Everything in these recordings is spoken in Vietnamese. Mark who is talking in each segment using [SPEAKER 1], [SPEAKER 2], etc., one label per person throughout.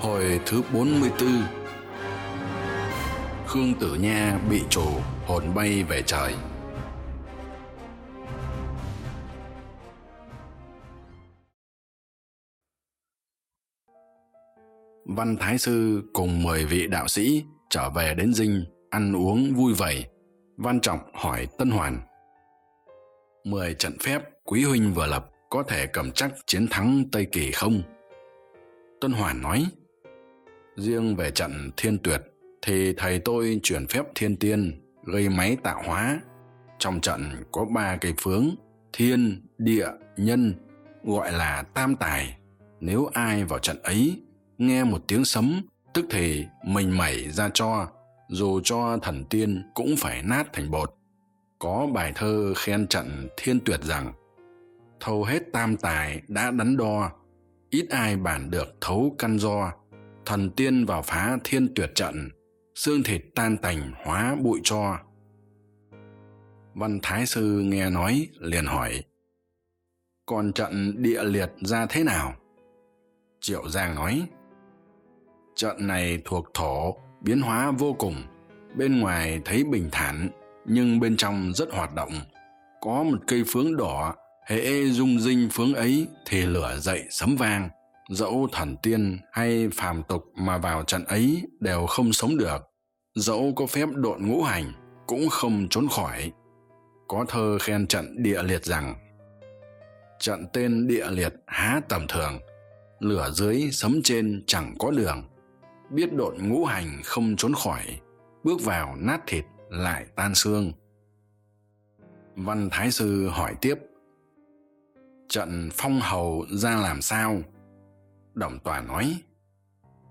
[SPEAKER 1] Hồi thứ 44 Khương Tử Nha bị trù hồn bay về trời Văn Thái Sư cùng mười vị đạo sĩ trở về đến dinh, ăn uống vui vầy. Văn Trọng hỏi Tân Hoàn. Mười trận phép Quý Huynh vừa lập có thể cầm chắc chiến thắng Tây Kỳ không? Tân Hoàn nói, riêng về trận thiên tuyệt thì thầy tôi chuyển phép thiên tiên, gây máy tạo hóa. Trong trận có ba cây phướng, thiên, địa, nhân, gọi là tam tài. Nếu ai vào trận ấy, nghe một tiếng sấm, tức thì mình mẩy ra cho, dù cho thần tiên cũng phải nát thành bột. Có bài thơ khen trận thiên tuyệt rằng thâu hết tam tài đã đắn đo, ít ai bản được thấu căn do thần tiên vào phá thiên tuyệt trận, xương thịt tan tành, hóa bụi cho. Văn thái sư nghe nói, liền hỏi, còn trận địa liệt ra thế nào? Triệu giang nói, trận này thuộc thổ, biến hóa vô cùng. Bên ngoài thấy bình thản, nhưng bên trong rất hoạt động. Có một cây phướng đỏ, hễ rung rinh phướng ấy thì lửa dậy sấm vang dẫu thần tiên hay phàm tục mà vào trận ấy đều không sống được, dẫu có phép độn ngũ hành cũng không trốn khỏi. Có thơ khen trận địa liệt rằng, trận tên địa liệt há tầm thường, lửa dưới sấm trên chẳng có đường. Biết độn ngũ hành không trốn khỏi, bước vào nát thịt lại tan xương. Văn thái sư hỏi tiếp, trận phong hầu ra làm sao? Đồng tòa nói,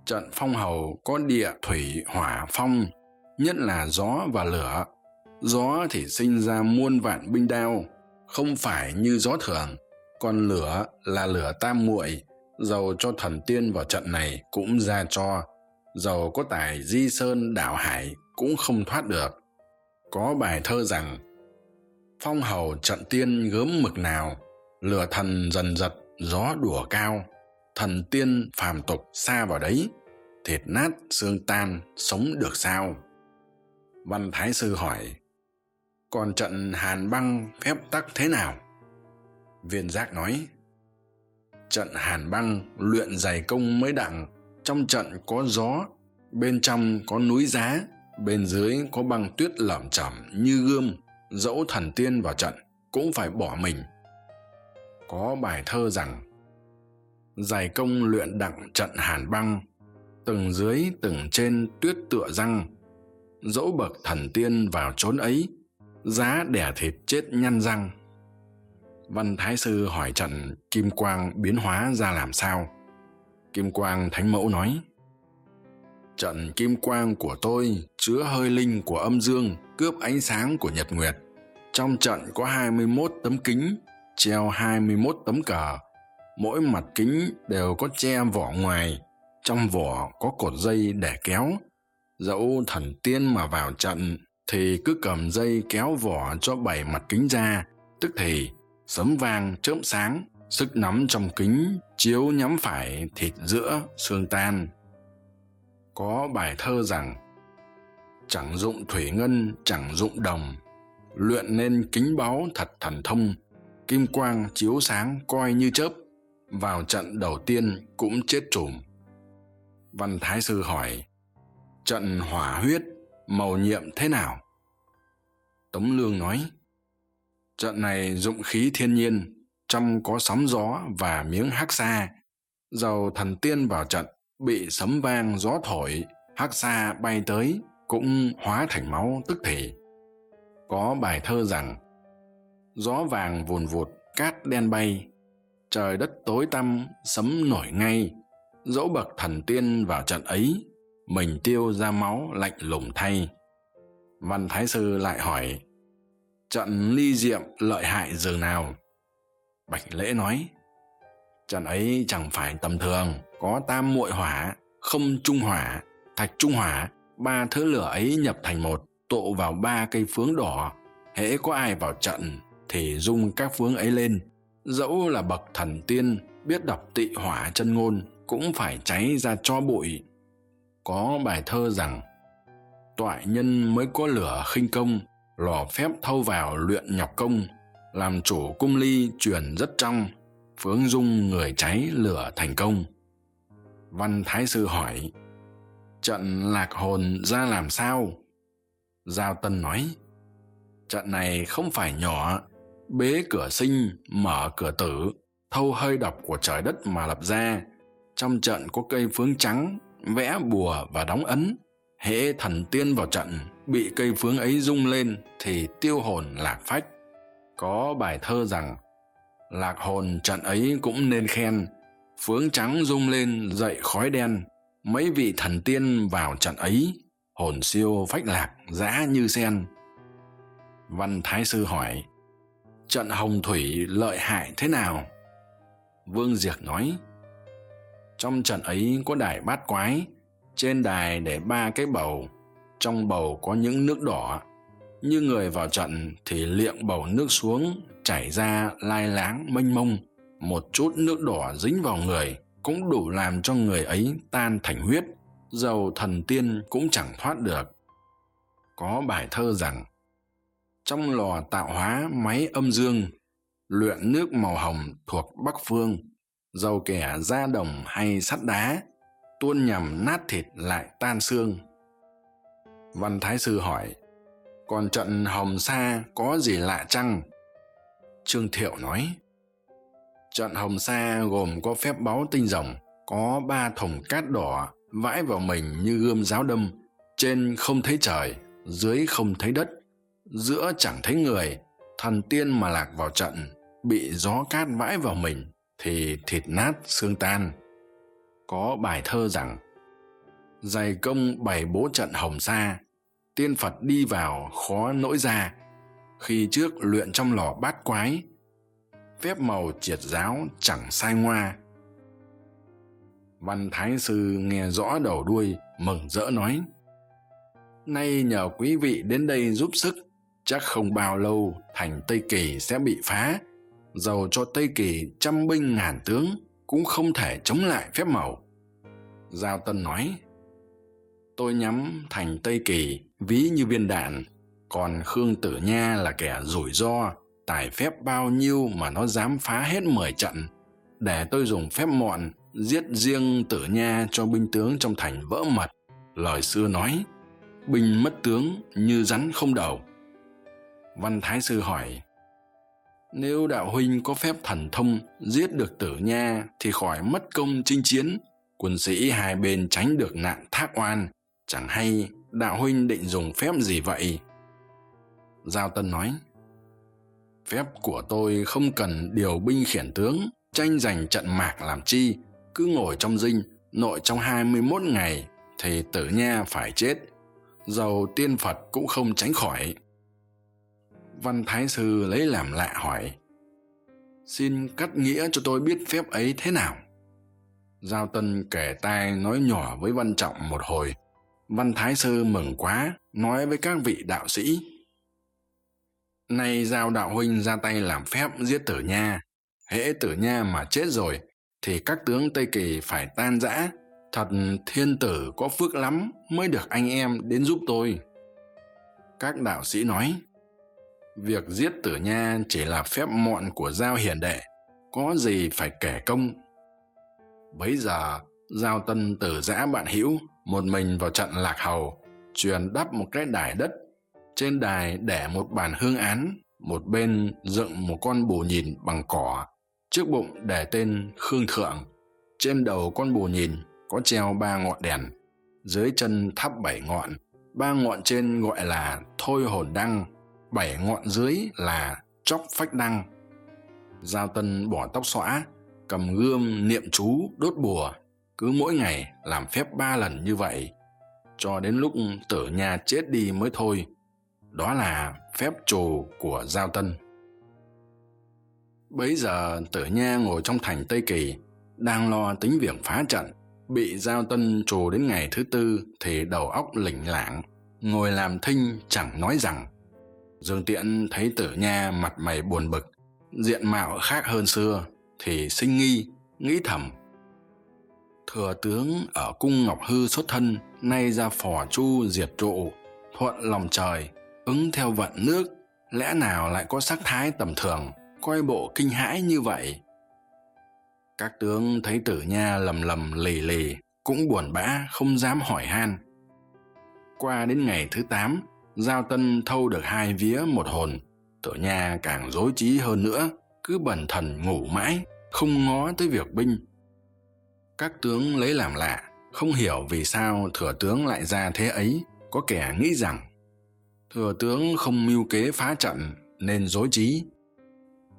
[SPEAKER 1] trận phong hầu có địa thủy hỏa phong, nhất là gió và lửa. Gió thì sinh ra muôn vạn binh đao, không phải như gió thường. Còn lửa là lửa tam muội dầu cho thần tiên vào trận này cũng ra cho. Dầu có tài di sơn đảo hải cũng không thoát được. Có bài thơ rằng, phong hầu trận tiên gớm mực nào, lửa thần dần dật gió đùa cao thần tiên phàm tục xa vào đấy, thịt nát xương tan, sống được sao? Văn thái sư hỏi, còn trận hàn băng phép tắc thế nào? Viên giác nói, trận hàn băng luyện dày công mới đặng trong trận có gió, bên trong có núi giá, bên dưới có băng tuyết lởm chởm như gươm, dẫu thần tiên vào trận cũng phải bỏ mình. Có bài thơ rằng dày công luyện đặng trận hàn băng, từng dưới từng trên tuyết tựa răng. Dẫu bậc thần tiên vào chốn ấy, giá đẻ thịt chết nhăn răng. Văn thái sư hỏi trận kim quang biến hóa ra làm sao? Kim quang thánh mẫu nói, trận kim quang của tôi chứa hơi linh của âm dương, cướp ánh sáng của nhật nguyệt. Trong trận có hai mươi mốt tấm kính, treo hai mươi mốt tấm cờ mỗi mặt kính đều có che vỏ ngoài, trong vỏ có cột dây để kéo. Dẫu thần tiên mà vào trận thì cứ cầm dây kéo vỏ cho bảy mặt kính ra, tức thì sấm vang chớp sáng, sức nắm trong kính chiếu nhắm phải thịt giữa xương tan. Có bài thơ rằng, chẳng dụng thủy ngân, chẳng dụng đồng, luyện nên kính báu thật thần thông, kim quang chiếu sáng coi như chớp vào trận đầu tiên cũng chết trùm văn thái sư hỏi, trận hỏa huyết màu nhiệm thế nào? Tống lương nói, trận này dụng khí thiên nhiên trong có sóng gió và miếng hắc xa dầu thần tiên vào trận, bị sấm vang gió thổi, hắc xa bay tới cũng hóa thành máu tức thì. Có bài thơ rằng, gió vàng vùn vụt cát đen bay trời đất tối tăm, sấm nổi ngay. Dẫu bậc thần tiên vào trận ấy, mình tiêu ra máu lạnh lùng thay. Văn thái sư lại hỏi, trận ly diệm lợi hại dường nào? Bạch lễ nói, trận ấy chẳng phải tầm thường, có tam muội hỏa, không trung hỏa, thạch trung hỏa, ba thứ lửa ấy nhập thành một, tụ vào ba cây phướng đỏ. Hễ có ai vào trận thì dung các phướng ấy lên dẫu là bậc thần tiên, biết đọc tị hỏa chân ngôn cũng phải cháy ra cho bụi. Có bài thơ rằng toại nhân mới có lửa khinh công, lò phép thâu vào luyện nhọc công, làm chủ cung ly truyền rất trong, phướng dung người cháy lửa thành công. Văn thái sư hỏi, trận lạc hồn ra làm sao? Giao tân nói, trận này không phải nhỏ bế cửa sinh, mở cửa tử, thâu hơi độc của trời đất mà lập ra. Trong trận có cây phướng trắng, vẽ bùa và đóng ấn. Hễ thần tiên vào trận, bị cây phướng ấy rung lên thì tiêu hồn lạc phách. Có bài thơ rằng, lạc hồn trận ấy cũng nên khen. Phướng trắng rung lên dậy khói đen. Mấy vị thần tiên vào trận ấy, hồn siêu phách lạc dã như sen. Văn thái sư hỏi trận hồng thủy lợi hại thế nào? Vương diệc nói, trong trận ấy có đài bát quái, trên đài để ba cái bầu, trong bầu có những nước đỏ. Như người vào trận thì liệng bầu nước xuống, chảy ra lai láng mênh mông. Một chút nước đỏ dính vào người cũng đủ làm cho người ấy tan thành huyết, dầu thần tiên cũng chẳng thoát được. Có bài thơ rằng trong lò tạo hóa máy âm dương, luyện nước màu hồng thuộc bắc phương dầu kẻ da đồng hay sắt đá, tuôn nhằm nát thịt lại tan xương. Văn thái sư hỏi, còn trận hồng sa có gì lạ chăng? Trương thiệu nói, trận hồng sa gồm có phép báu tinh rồng, có ba thùng cát đỏ vãi vào mình như gươm giáo đâm, trên không thấy trời, dưới không thấy đất giữa chẳng thấy người, thần tiên mà lạc vào trận, bị gió cát vãi vào mình thì thịt nát xương tan. Có bài thơ rằng dày công bày bố trận hồng sa, tiên phật đi vào khó nỗi ra. Khi trước luyện trong lò bát quái, phép màu triệt giáo chẳng sai ngoa. Văn thái sư nghe rõ đầu đuôi, mừng rỡ nói, nay nhờ quý vị đến đây giúp sức chắc không bao lâu, thành tây kỳ sẽ bị phá. Dầu cho tây kỳ trăm binh ngàn tướng cũng không thể chống lại phép màu. Giao tân nói, tôi nhắm thành tây kỳ ví như viên đạn, còn khương tử nha là kẻ rủi ro, tài phép bao nhiêu mà nó dám phá hết mười trận. Để tôi dùng phép mọn giết riêng tử nha cho binh tướng trong thành vỡ mật. Lời xưa nói, binh mất tướng như rắn không đầu văn thái sư hỏi, nếu đạo huynh có phép thần thông giết được tử nha thì khỏi mất công chinh chiến, quân sĩ hai bên tránh được nạn thác oan, chẳng hay đạo huynh định dùng phép gì vậy? Giao tân nói, phép của tôi không cần điều binh khiển tướng, tranh giành trận mạc làm chi, cứ ngồi trong dinh, nội trong hai mươi mốt ngày thì tử nha phải chết. Dầu tiên phật cũng không tránh khỏi văn thái sư lấy làm lạ hỏi, xin cắt nghĩa cho tôi biết phép ấy thế nào? Giao tân kể tai nói nhỏ với văn trọng một hồi. Văn thái sư mừng quá, nói với các vị đạo sĩ nay giao đạo huynh ra tay làm phép giết tử nha. Hễ tử nha mà chết rồi, thì các tướng tây kỳ phải tan rã. Thật thiên tử có phước lắm mới được anh em đến giúp tôi. Các đạo sĩ nói việc giết tử nha chỉ là phép mọn của giao hiền đệ. Có gì phải kể công? Bấy giờ, giao tân từ giã bạn hữu một mình vào trận lạc hầu, truyền đắp một cái đài đất. Trên đài để một bàn hương án, một bên dựng một con bù nhìn bằng cỏ, trước bụng để tên khương thượng. Trên đầu con bù nhìn có treo ba ngọn đèn, dưới chân thắp bảy ngọn. Ba ngọn trên gọi là thôi hồn đăng bảy ngọn dưới là chóc phách đăng giao tân bỏ tóc xõa, cầm gươm niệm chú đốt bùa, cứ mỗi ngày làm phép ba lần như vậy. Cho đến lúc tử nha chết đi mới thôi, đó là phép trù của giao tân. Bấy giờ tử nha ngồi trong thành tây kỳ, đang lo tính việc phá trận, bị giao tân trù đến ngày thứ tư thì đầu óc lỉnh lảng ngồi làm thinh chẳng nói rằng dương tiễn thấy tử nha mặt mày buồn bực, diện mạo khác hơn xưa, thì sinh nghi, nghĩ thầm. Thừa tướng ở cung ngọc hư xuất thân, nay ra phò chu diệt trụ, thuận lòng trời, ứng theo vận nước, lẽ nào lại có sắc thái tầm thường, coi bộ kinh hãi như vậy? Các tướng thấy tử nha lầm lầm lì lì, cũng buồn bã, không dám hỏi han. Qua đến ngày thứ tám giao tân thâu được hai vía một hồn tử nha càng dối trí hơn nữa, cứ bần thần ngủ mãi, không ngó tới việc binh. Các tướng lấy làm lạ, không hiểu vì sao thừa tướng lại ra thế ấy, có kẻ nghĩ rằng thừa tướng không mưu kế phá trận nên dối trí.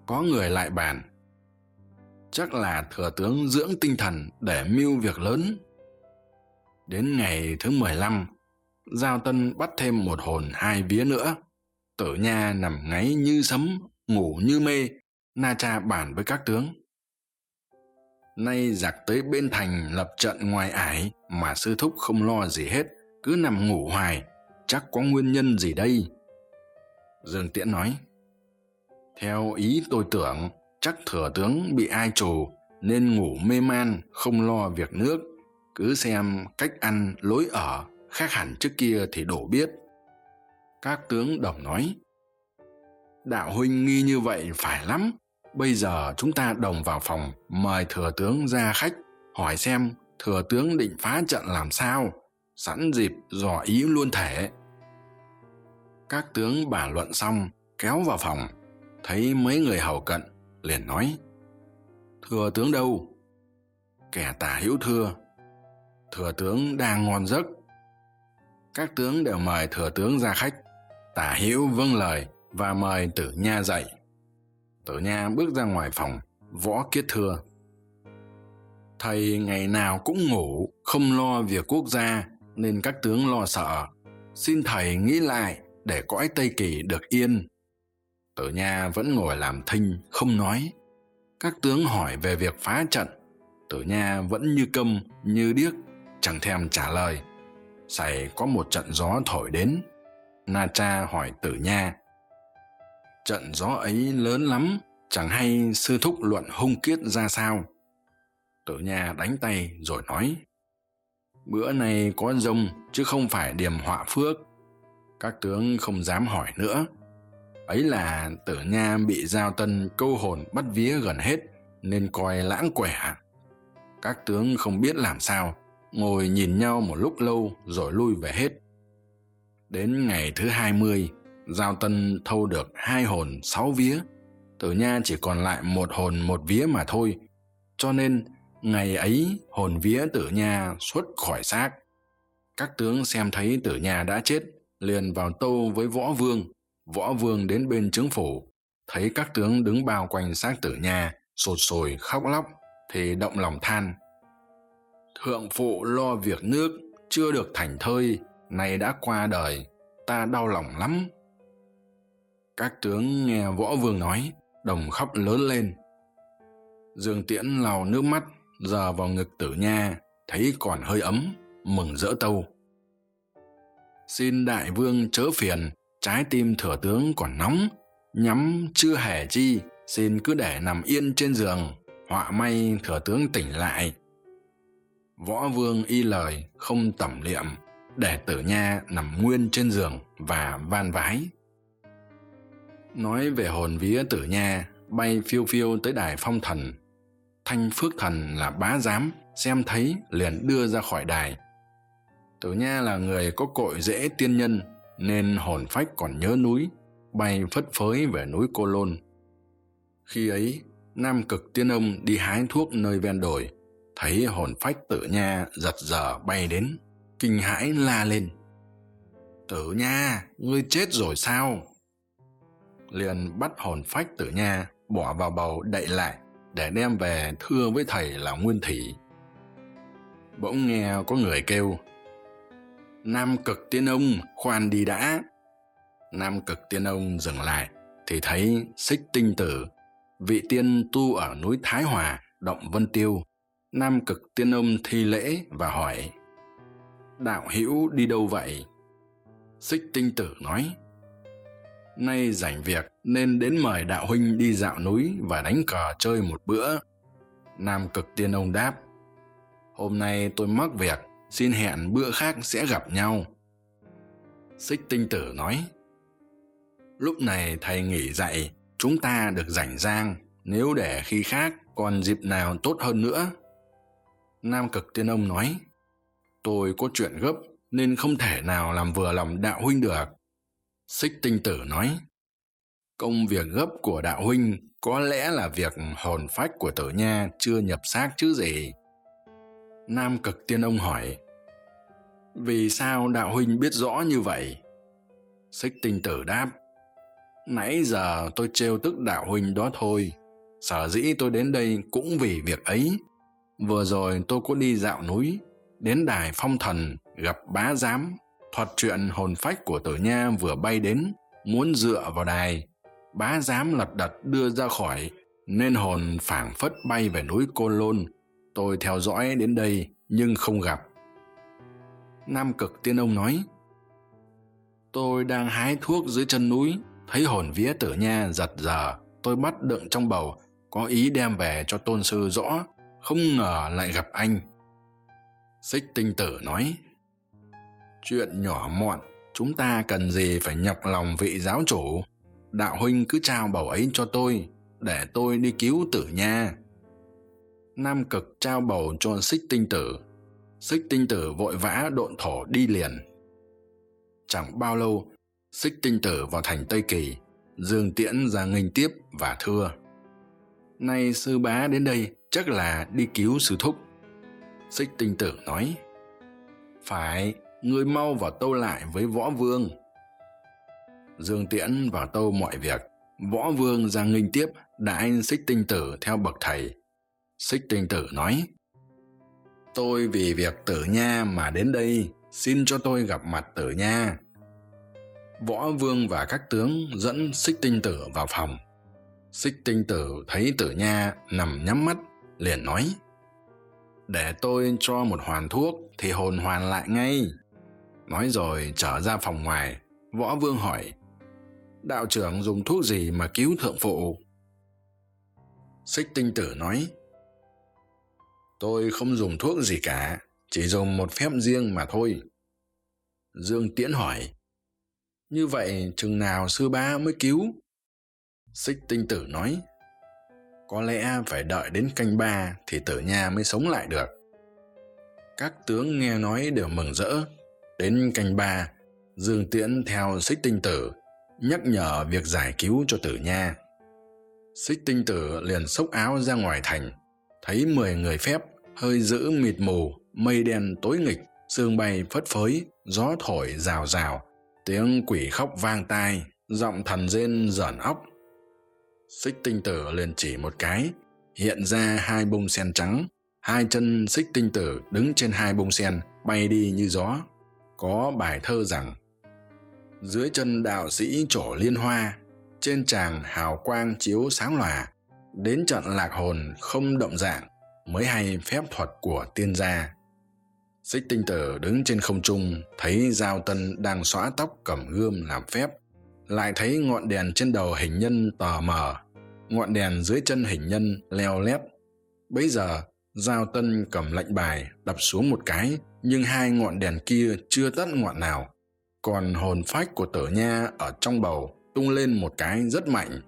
[SPEAKER 1] Có người lại bàn, chắc là thừa tướng dưỡng tinh thần để mưu việc lớn. Đến ngày thứ mười lăm giao tân bắt thêm một hồn hai vía nữa. Tử nha nằm ngáy như sấm, ngủ như mê, na cha bàn với các tướng. Nay giặc tới bên thành lập trận ngoài ải mà sư thúc không lo gì hết, cứ nằm ngủ hoài. Chắc có nguyên nhân gì đây? Dương tiễn nói, theo ý tôi tưởng, chắc thừa tướng bị ai trù, nên ngủ mê man, không lo việc nước. Cứ xem cách ăn lối ở khác hẳn trước kia thì đổ biết. Các tướng đồng nói, đạo huynh nghi như vậy phải lắm. Bây giờ chúng ta đồng vào phòng, mời thừa tướng ra khách, hỏi xem thừa tướng định phá trận làm sao, sẵn dịp dò ý luôn thể. Các tướng bàn luận xong, kéo vào phòng, thấy mấy người hầu cận, liền nói, thừa tướng đâu? Kẻ tả hữu thưa. Thừa tướng đang ngon giấc các tướng đều mời thừa tướng ra khách. Tả hữu vâng lời và mời tử nha dậy. Tử nha bước ra ngoài phòng, võ kiết thưa. Thầy ngày nào cũng ngủ, không lo việc quốc gia, nên các tướng lo sợ. Xin thầy nghĩ lại để cõi tây kỳ được yên. Tử nha vẫn ngồi làm thinh, không nói. Các tướng hỏi về việc phá trận. Tử nha vẫn như câm, như điếc, chẳng thèm trả lời sài có một trận gió thổi đến. Na cha hỏi tử nha, trận gió ấy lớn lắm, chẳng hay sư thúc luận hung kiết ra sao? Tử nha đánh tay rồi nói, bữa nay có rông, chứ không phải điềm họa phước. Các tướng không dám hỏi nữa. Ấy là tử nha bị giao tân câu hồn bắt vía gần hết, nên coi lãng quẻ. Các tướng không biết làm sao ngồi nhìn nhau một lúc lâu rồi lui về hết. Đến ngày thứ hai mươi, giao tân thâu được hai hồn sáu vía. Tử nha chỉ còn lại một hồn một vía mà thôi. Cho nên, ngày ấy, hồn vía tử nha xuất khỏi xác. Các tướng xem thấy tử nha đã chết, liền vào tâu với võ vương. Võ vương đến bên trướng phủ. Thấy các tướng đứng bao quanh xác tử nha sột sồi khóc lóc, thì động lòng than thượng phụ lo việc nước chưa được thành thơi, nay đã qua đời, ta đau lòng lắm. Các tướng nghe võ vương nói, đồng khóc lớn lên. Dương tiễn lau nước mắt giờ vào ngực tử nha, thấy còn hơi ấm, mừng rỡ tâu. Xin đại vương chớ phiền, trái tim thừa tướng còn nóng, nhắm chưa hề chi, xin cứ để nằm yên trên giường, họa may thừa tướng tỉnh lại võ vương y lời không tẩm liệm, để tử nha nằm nguyên trên giường và van vái. Nói về hồn vía tử nha, bay phiêu phiêu tới đài phong thần. Thanh phước thần là bá giám, xem thấy liền đưa ra khỏi đài. Tử nha là người có cội dễ tiên nhân, nên hồn phách còn nhớ núi, bay phất phới về núi cô lôn. Khi ấy, nam cực tiên ông đi hái thuốc nơi ven đồi thấy hồn phách tử nha giật giờ bay đến, kinh hãi la lên. Tử nha, ngươi chết rồi sao? Liền bắt hồn phách tử nha bỏ vào bầu đậy lại để đem về thưa với thầy là nguyên thủy bỗng nghe có người kêu, nam cực tiên ông, khoan đi đã. Nam cực tiên ông dừng lại thì thấy xích tinh tử, vị tiên tu ở núi thái hòa, động vân tiêu nam cực tiên ông thi lễ và hỏi, đạo hữu đi đâu vậy? Xích tinh tử nói, nay rảnh việc nên đến mời đạo huynh đi dạo núi và đánh cờ chơi một bữa. Nam cực tiên ông đáp, hôm nay tôi mắc việc, xin hẹn bữa khác sẽ gặp nhau. Xích tinh tử nói, lúc này thầy nghỉ dạy, chúng ta được rảnh rang, nếu để khi khác, còn dịp nào tốt hơn nữa? Nam cực tiên ông nói, tôi có chuyện gấp nên không thể nào làm vừa lòng đạo huynh được. Xích tinh tử nói, công việc gấp của đạo huynh có lẽ là việc hồn phách của tử nha chưa nhập xác chứ gì. Nam cực tiên ông hỏi, vì sao đạo huynh biết rõ như vậy? Xích tinh tử đáp, nãy giờ tôi trêu tức đạo huynh đó thôi, sở dĩ tôi đến đây cũng vì việc ấy vừa rồi tôi có đi dạo núi, đến đài phong thần, gặp bá giám thuật chuyện hồn phách của tử nha vừa bay đến, muốn dựa vào đài. Bá giám lật đật đưa ra khỏi, nên hồn phảng phất bay về núi côn lôn. Tôi theo dõi đến đây, nhưng không gặp. Nam cực tiên ông nói, tôi đang hái thuốc dưới chân núi, thấy hồn vía tử nha giật giờ tôi bắt đựng trong bầu, có ý đem về cho tôn sư rõ không ngờ lại gặp anh. Xích tinh tử nói, chuyện nhỏ mọn chúng ta cần gì phải nhọc lòng vị giáo chủ? Đạo huynh cứ trao bầu ấy cho tôi, để tôi đi cứu tử nha. Nam cực trao bầu cho xích tinh tử. Xích tinh tử vội vã độn thổ đi liền. Chẳng bao lâu, xích tinh tử vào thành tây kỳ, dương tiễn ra nghênh tiếp và thưa nay sư bá đến đây chắc là đi cứu sư thúc. Xích tinh tử nói, phải ngươi mau vào tâu lại với võ vương. Dương tiễn vào tâu mọi việc. Võ vương ra nghinh tiếp đãi xích tinh tử theo bậc thầy. Xích tinh tử nói, tôi vì việc tử nha mà đến đây, xin cho tôi gặp mặt tử nha. Võ vương và các tướng dẫn xích tinh tử vào phòng xích tinh tử thấy tử nha nằm nhắm mắt, liền nói, để tôi cho một hoàn thuốc thì hồn hoàn lại ngay. Nói rồi trở ra phòng ngoài, võ vương hỏi, đạo trưởng dùng thuốc gì mà cứu thượng phụ? Xích tinh tử nói, tôi không dùng thuốc gì cả, chỉ dùng một phép riêng mà thôi. Dương tiễn hỏi, như vậy chừng nào sư ba mới cứu? Xích tinh tử nói, có lẽ phải đợi đến canh ba thì tử nha mới sống lại được. Các tướng nghe nói đều mừng rỡ. Đến canh ba, dương tiễn theo xích tinh tử, nhắc nhở việc giải cứu cho tử nha xích tinh tử liền xốc áo ra ngoài thành, thấy mười người phép, hơi giữ mịt mù, mây đen tối nghịch, sương bay phất phới, gió thổi rào rào, tiếng quỷ khóc vang tai, giọng thần rên rởn óc xích tinh tử liền chỉ một cái, hiện ra hai bông sen trắng. Hai chân xích tinh tử đứng trên hai bông sen, bay đi như gió. Có bài thơ rằng, dưới chân đạo sĩ trổ liên hoa, trên tràng hào quang chiếu sáng lòa. Đến trận lạc hồn không động dạng, mới hay phép thuật của tiên gia. Xích tinh tử đứng trên không trung, thấy giao tân đang xõa tóc cầm gươm làm phép lại thấy ngọn đèn trên đầu hình nhân tờ mờ ngọn đèn dưới chân hình nhân leo lét bấy giờ, giao tân cầm lệnh bài, đập xuống một cái, nhưng hai ngọn đèn kia chưa tắt ngọn nào. Còn hồn phách của tử nha ở trong bầu tung lên một cái rất mạnh.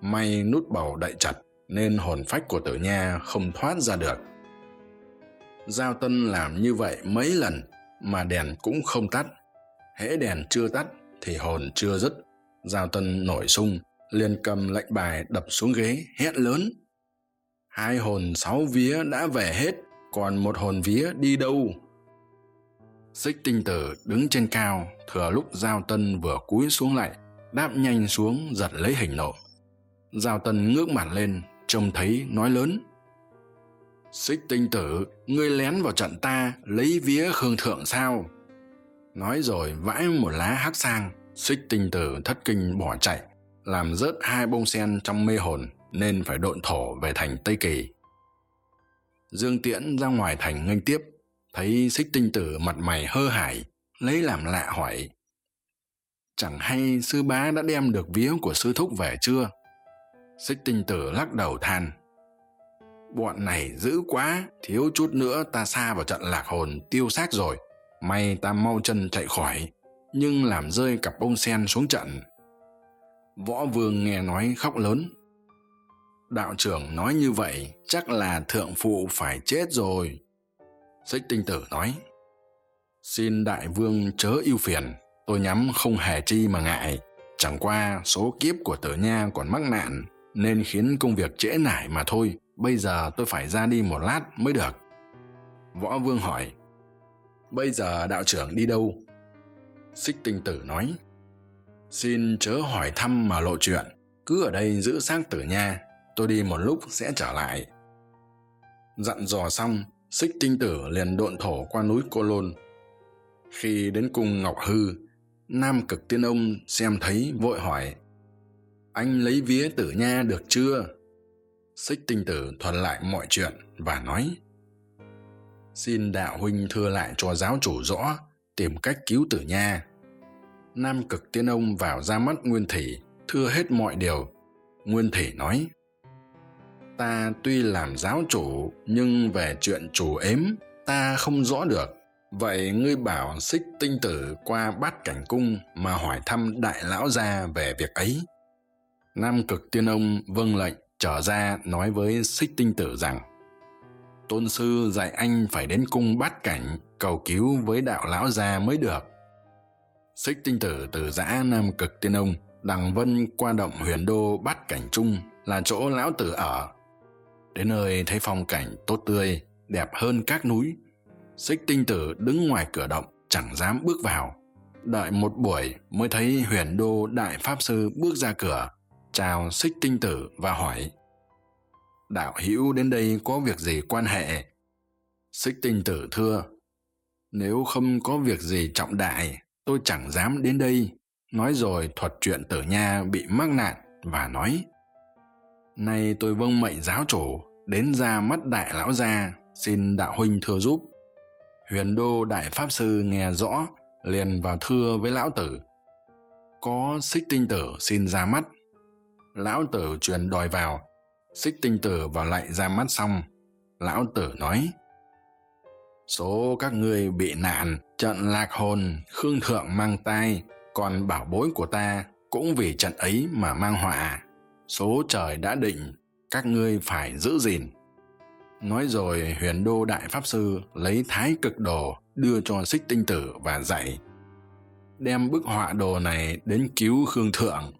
[SPEAKER 1] May nút bầu đậy chặt, nên hồn phách của tử nha không thoát ra được. Giao tân làm như vậy mấy lần, mà đèn cũng không tắt. Hễ đèn chưa tắt, thì hồn chưa dứt giao tân nổi sung, liền cầm lệnh bài đập xuống ghế, hét lớn. Hai hồn sáu vía đã về hết, còn một hồn vía đi đâu? Xích tinh tử đứng trên cao, thừa lúc giao tân vừa cúi xuống lại đáp nhanh xuống giật lấy hình nộ. Giao tân ngước mặt lên, trông thấy nói lớn. Xích tinh tử, ngươi lén vào trận ta, lấy vía khương thượng sao? Nói rồi vãi một lá hắc sang xích tinh tử thất kinh bỏ chạy, làm rớt hai bông sen trong mê hồn nên phải độn thổ về thành tây kỳ. Dương tiễn ra ngoài thành nghênh tiếp, thấy xích tinh tử mặt mày hơ hải, lấy làm lạ hỏi chẳng hay sư bá đã đem được vía của sư thúc về chưa? Xích tinh tử lắc đầu than. Bọn này dữ quá, thiếu chút nữa ta xa vào trận lạc hồn tiêu xác rồi, may ta mau chân chạy khỏi nhưng làm rơi cặp bông sen xuống trận. Võ vương nghe nói khóc lớn. Đạo trưởng nói như vậy, chắc là thượng phụ phải chết rồi. Xích tinh tử nói, xin đại vương chớ ưu phiền, tôi nhắm không hề chi mà ngại. Chẳng qua số kiếp của tử nha còn mắc nạn, nên khiến công việc trễ nải mà thôi. Bây giờ tôi phải ra đi một lát mới được. Võ vương hỏi, bây giờ đạo trưởng đi đâu? Xích tinh tử nói, xin chớ hỏi thăm mà lộ chuyện. Cứ ở đây giữ xác tử nha. Tôi đi một lúc sẽ trở lại. Dặn dò xong, xích tinh tử liền độn thổ qua núi cô lôn. Khi đến cung ngọc hư, nam cực tiên ông xem thấy, vội hỏi, anh lấy vía tử nha được chưa? Xích tinh tử thuật lại mọi chuyện và nói, xin đạo huynh thưa lại cho giáo chủ rõ tìm cách cứu tử nha. Nam cực tiên ông vào ra mắt nguyên thủy, thưa hết mọi điều. Nguyên thủy nói, ta tuy làm giáo chủ, nhưng về chuyện chủ ếm, ta không rõ được. Vậy ngươi bảo xích tinh tử qua bát cảnh cung mà hỏi thăm đại lão gia về việc ấy. Nam cực tiên ông vâng lệnh, trở ra nói với xích tinh tử rằng tôn sư dạy anh phải đến cung bát cảnh, cầu cứu với đạo lão gia mới được. Xích tinh tử từ giã nam cực tiên ông, đằng vân qua động huyền đô bát cảnh trung là chỗ lão tử ở. Đến nơi thấy phong cảnh tốt tươi, đẹp hơn các núi, xích tinh tử đứng ngoài cửa động, chẳng dám bước vào. Đợi một buổi mới thấy huyền đô đại pháp sư bước ra cửa, chào xích tinh tử và hỏi đạo hữu đến đây có việc gì quan hệ? Xích tinh tử thưa, nếu không có việc gì trọng đại, tôi chẳng dám đến đây. Nói rồi thuật chuyện tử nha bị mắc nạn và nói, nay tôi vâng mệnh giáo chủ, đến ra mắt đại lão gia, xin đạo huynh thưa giúp. Huyền đô đại pháp sư nghe rõ, liền vào thưa với lão tử, có xích tinh tử xin ra mắt. Lão tử truyền đòi vào xích tinh tử vào lại ra mắt xong, lão tử nói, số các ngươi bị nạn, trận lạc hồn, khương thượng mang tai, còn bảo bối của ta cũng vì trận ấy mà mang họa. Số trời đã định, các ngươi phải giữ gìn. Nói rồi, huyền đô đại pháp sư lấy thái cực đồ đưa cho xích tinh tử và dạy, đem bức họa đồ này đến cứu khương thượng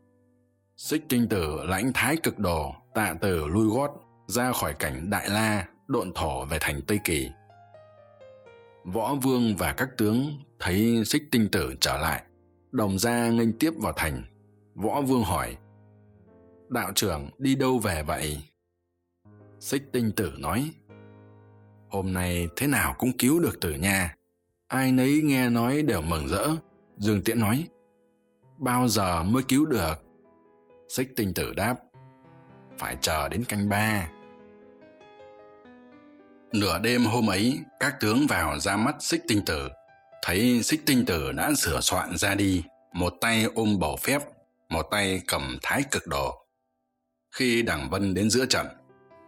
[SPEAKER 1] xích tinh tử lãnh thái cực đồ, tạ tử lui gót, ra khỏi cảnh đại la, độn thổ về thành tây kỳ. Võ vương và các tướng thấy xích tinh tử trở lại, đồng ra nghênh tiếp vào thành. Võ vương hỏi, đạo trưởng, đi đâu về vậy? Xích tinh tử nói, hôm nay thế nào cũng cứu được tử nha. Ai nấy nghe nói đều mừng rỡ. Dương tiễn nói, bao giờ mới cứu được? Xích tinh tử đáp, phải chờ đến canh ba. Nửa đêm hôm ấy, các tướng vào ra mắt xích tinh tử. Thấy xích tinh tử đã sửa soạn ra đi, một tay ôm bầu phép, một tay cầm thái cực đồ. Khi đảng vân đến giữa trận,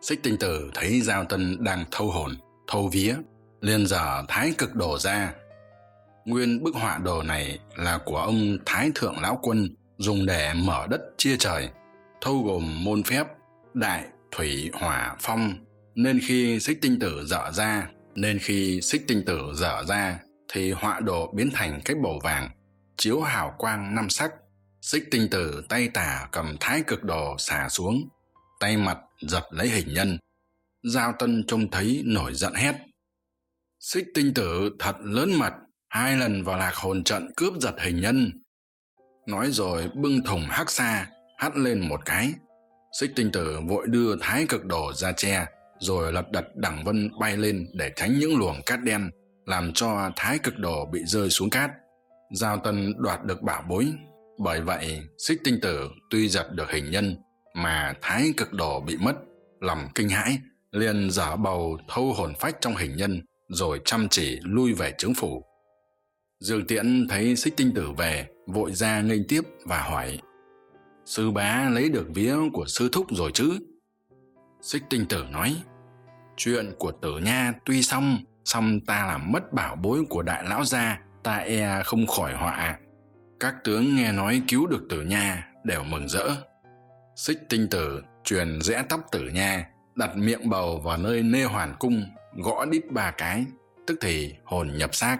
[SPEAKER 1] xích tinh tử thấy giao tân đang thâu hồn, thâu vía, liền dở thái cực đồ ra. Nguyên bức họa đồ này là của ông thái thượng lão quân dùng để mở đất chia trời, thâu gồm môn phép, đại, thủy, hỏa, phong. Nên khi xích tinh tử dở ra, nên khi xích tinh tử dở ra, thì họa đồ biến thành cái bầu vàng, chiếu hào quang năm sắc. Xích tinh tử tay tả cầm thái cực đồ xả xuống, tay mặt giật lấy hình nhân. Giao tân trông thấy nổi giận hét. Xích tinh tử thật lớn mật hai lần vào lạc hồn trận cướp giật hình nhân nói rồi bưng thùng hắc xa hắt lên một cái. Xích tinh tử vội đưa thái cực đồ ra che, rồi lập đật đẳng vân bay lên để tránh những luồng cát đen, làm cho thái cực đồ bị rơi xuống cát. Giao tân đoạt được bảo bối. Bởi vậy, xích tinh tử tuy giật được hình nhân, mà thái cực đồ bị mất, lòng kinh hãi, liền giả bầu thâu hồn phách trong hình nhân, rồi chăm chỉ lui về trướng phủ dương tiễn thấy xích tinh tử về, vội ra nghênh tiếp và hỏi, sư bá lấy được vía của sư thúc rồi chứ? Xích tinh tử nói, chuyện của tử nha tuy xong song ta làm mất bảo bối của đại lão gia, ta e không khỏi họa. Các tướng nghe nói cứu được tử nha đều mừng rỡ. Xích tinh tử truyền rẽ tóc tử nha, đặt miệng bầu vào nơi nê hoàn cung, gõ đít ba cái, tức thì hồn nhập xác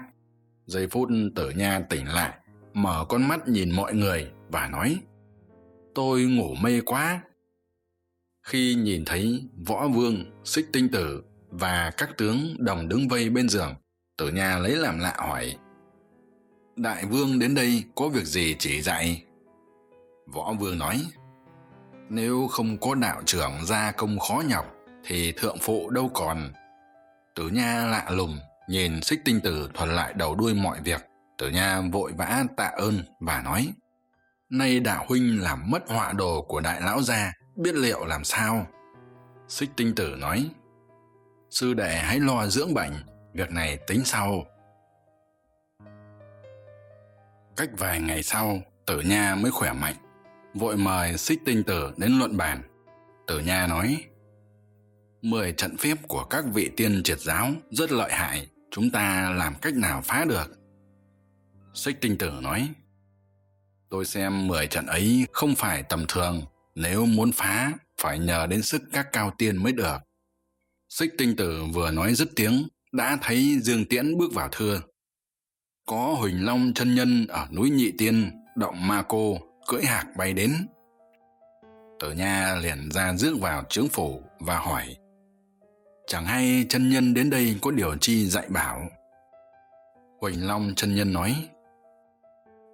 [SPEAKER 1] giây phút tử nha tỉnh lại, mở con mắt nhìn mọi người và nói, tôi ngủ mê quá. Khi nhìn thấy võ vương, xích tinh tử và các tướng đồng đứng vây bên giường, tử nha lấy làm lạ hỏi, đại vương đến đây có việc gì chỉ dạy? Võ vương nói, nếu không có đạo trưởng gia công khó nhọc thì thượng phụ đâu còn. Tử nha lạ lùng nhìn xích tinh tử thuật lại đầu đuôi mọi việc, tử nha vội vã tạ ơn và nói, nay đạo huynh làm mất họa đồ của đại lão gia, biết liệu làm sao? Xích tinh tử nói, sư đệ hãy lo dưỡng bệnh, việc này tính sau. Cách vài ngày sau, tử nha mới khỏe mạnh, vội mời xích tinh tử đến luận bàn. Tử nha nói, mười trận phép của các vị tiên triệt giáo rất lợi hại chúng ta làm cách nào phá được? Xích tinh tử nói, tôi xem mười trận ấy không phải tầm thường, nếu muốn phá, phải nhờ đến sức các cao tiên mới được. Xích tinh tử vừa nói dứt tiếng, đã thấy dương tiễn bước vào thưa. Có huỳnh long chân nhân ở núi nhị tiên, động ma cô, cưỡi hạc bay đến. Tử nha liền ra rước vào trướng phủ và hỏi chẳng hay chân nhân đến đây có điều chi dạy bảo. Huỳnh long chân nhân nói,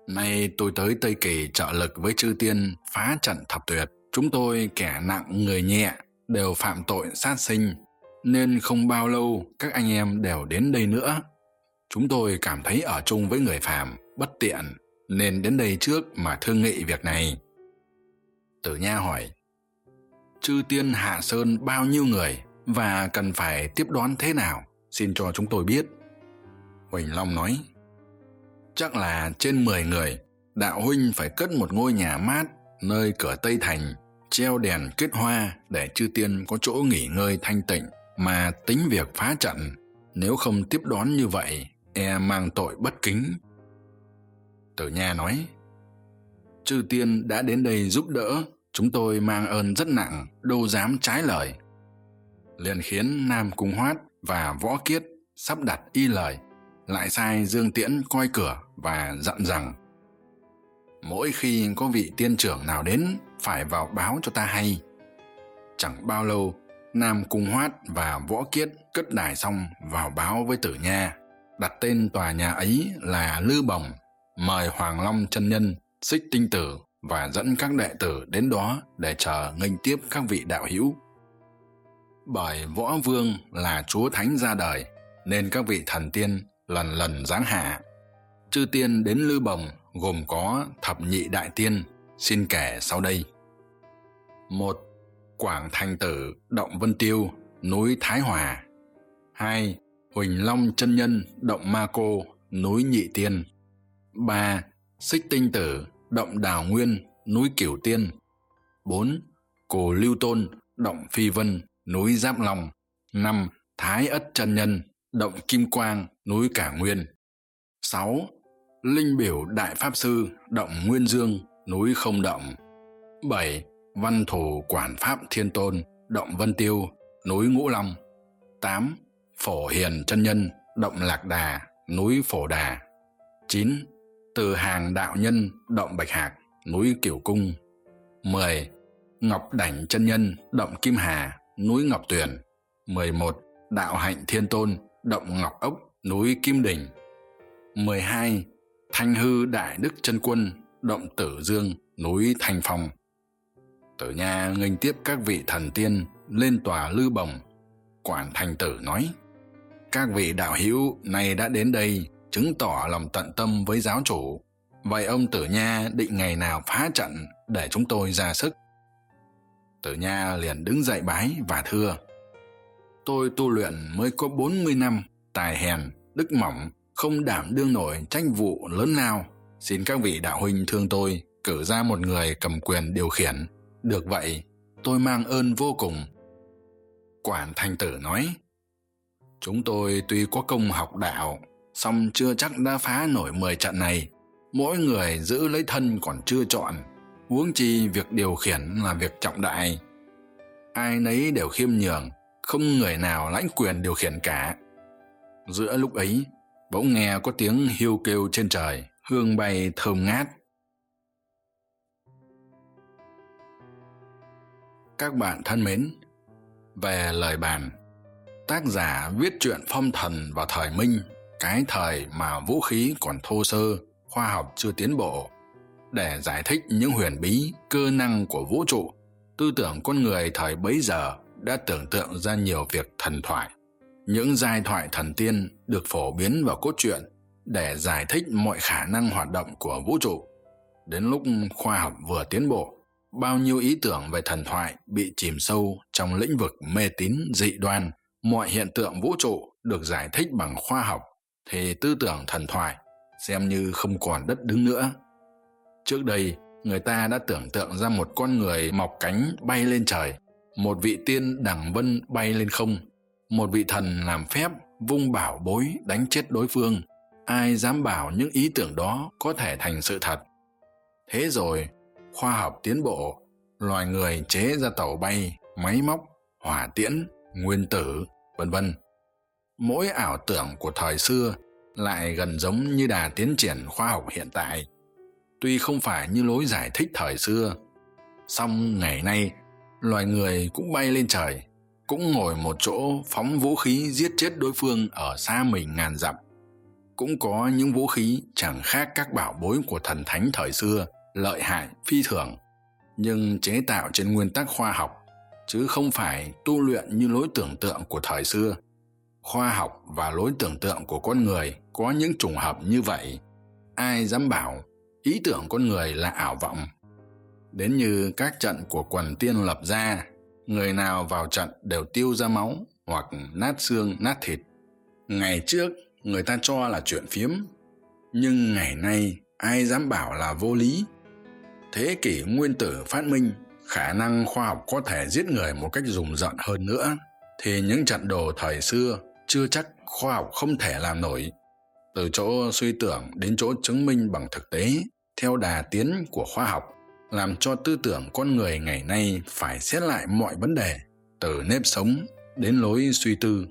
[SPEAKER 1] nay tôi tới tây kỳ trợ lực với chư tiên, phá trận thập tuyệt. Chúng tôi kẻ nặng, người nhẹ, đều phạm tội sát sinh. Nên không bao lâu, các anh em đều đến đây nữa. Chúng tôi cảm thấy ở chung với người phàm, bất tiện, nên đến đây trước mà thương nghị việc này. Tử nha hỏi, chư tiên hạ sơn bao nhiêu người? Và cần phải tiếp đón thế nào? Xin cho chúng tôi biết. Huỳnh long nói, chắc là trên mười người, đạo huynh phải cất một ngôi nhà mát, nơi cửa tây thành, treo đèn kết hoa để chư tiên có chỗ nghỉ ngơi thanh tịnh, mà tính việc phá trận. Nếu không tiếp đón như vậy e mang tội bất kính. Tử nha nói, chư tiên đã đến đây giúp đỡ, chúng tôi mang ơn rất nặng, đâu dám trái lời liền khiến nam cung hoát và võ kiết sắp đặt y lời, lại sai dương tiễn coi cửa và dặn rằng, mỗi khi có vị tiên trưởng nào đến, phải vào báo cho ta hay. Chẳng bao lâu, nam cung hoát và võ kiết cất đài xong vào báo với tử nha, đặt tên tòa nhà ấy là lư bồng, mời hoàng long chân nhân, xích tinh tử và dẫn các đệ tử đến đó để chờ nghênh tiếp các vị đạo hữu bởi võ vương là chúa thánh ra đời, nên các vị thần tiên lần lần giáng hạ. Chư tiên đến lư bồng gồm có thập nhị đại tiên, xin kể sau đây. Một, quảng thành tử, động vân tiêu, núi thái hòa. Hai, huỳnh long chân nhân, động ma cô, núi nhị tiên. Ba, xích tinh tử, động đào nguyên, núi cửu tiên. Bốn cồ lưu tôn, động phi vân núi giáp long, năm thái ất chân nhân, động kim quang, núi cả nguyên. sáu linh biểu đại pháp sư, động nguyên dương, núi không động. bảy văn thủ quản pháp thiên tôn, động vân tiêu, núi ngũ long. tám phổ hiền chân nhân, động lạc đà, núi phổ đà. chín từ hàng đạo nhân, động bạch hạc, núi kiểu cung. mười ngọc đảnh chân nhân, động kim hà núi ngọc tuyền, mười một đạo hạnh thiên tôn, động ngọc ốc, núi kim đình, mười hai thanh hư đại đức chân quân, động tử dương, núi thanh phong. Tử nha nghênh tiếp các vị thần tiên lên tòa lư bồng quản thành tử nói, các vị đạo hữu nay đã đến đây chứng tỏ lòng tận tâm với giáo chủ. Vậy ông tử nha định ngày nào phá trận để chúng tôi ra sức? Tử nha liền đứng dậy bái và thưa, tôi tu luyện mới có bốn mươi năm, tài hèn, đức mỏng, không đảm đương nổi trách vụ lớn lao. Xin các vị đạo huynh thương tôi, cử ra một người cầm quyền điều khiển. Được vậy, tôi mang ơn vô cùng. Quản thanh tử nói, chúng tôi tuy có công học đạo, song chưa chắc đã phá nổi mười trận này. Mỗi người giữ lấy thân còn chưa chọn huống chi việc điều khiển là việc trọng đại. Ai nấy đều khiêm nhường, không người nào lãnh quyền điều khiển cả. Giữa lúc ấy, bỗng nghe có tiếng hiu kêu trên trời, hương bay thơm ngát. Các bạn thân mến, về lời bàn, tác giả viết truyện phong thần vào thời minh, cái thời mà vũ khí còn thô sơ, khoa học chưa tiến bộ để giải thích những huyền bí, cơ năng của vũ trụ. Tư tưởng con người thời bấy giờ đã tưởng tượng ra nhiều việc thần thoại. Những giai thoại thần tiên được phổ biến vào cốt truyện để giải thích mọi khả năng hoạt động của vũ trụ. Đến lúc khoa học vừa tiến bộ, bao nhiêu ý tưởng về thần thoại bị chìm sâu trong lĩnh vực mê tín dị đoan, mọi hiện tượng vũ trụ được giải thích bằng khoa học, thì tư tưởng thần thoại xem như không còn đất đứng nữa trước đây, người ta đã tưởng tượng ra một con người mọc cánh bay lên trời, một vị tiên đẳng vân bay lên không, một vị thần làm phép vung bảo bối đánh chết đối phương. Ai dám bảo những ý tưởng đó có thể thành sự thật? Thế rồi, khoa học tiến bộ, loài người chế ra tàu bay, máy móc, hỏa tiễn, nguyên tử, vân vân. Mỗi ảo tưởng của thời xưa lại gần giống như đà tiến triển khoa học hiện tại tuy không phải như lối giải thích thời xưa, song ngày nay, loài người cũng bay lên trời, cũng ngồi một chỗ phóng vũ khí giết chết đối phương ở xa mình ngàn dặm. Cũng có những vũ khí chẳng khác các bảo bối của thần thánh thời xưa, lợi hại, phi thường, nhưng chế tạo trên nguyên tắc khoa học, chứ không phải tu luyện như lối tưởng tượng của thời xưa. Khoa học và lối tưởng tượng của con người có những trùng hợp như vậy, ai dám bảo ý tưởng con người là ảo vọng. Đến như các trận của quần tiên lập ra, người nào vào trận đều tiêu ra máu hoặc nát xương, nát thịt. Ngày trước, người ta cho là chuyện phiếm, nhưng ngày nay, ai dám bảo là vô lý? Thế kỷ nguyên tử phát minh, khả năng khoa học có thể giết người một cách rùng rợn hơn nữa. Thì những trận đồ thời xưa chưa chắc khoa học không thể làm nổi. Từ chỗ suy tưởng đến chỗ chứng minh bằng thực tế theo đà tiến của khoa học, làm cho tư tưởng con người ngày nay phải xét lại mọi vấn đề, từ nếp sống đến lối suy tư.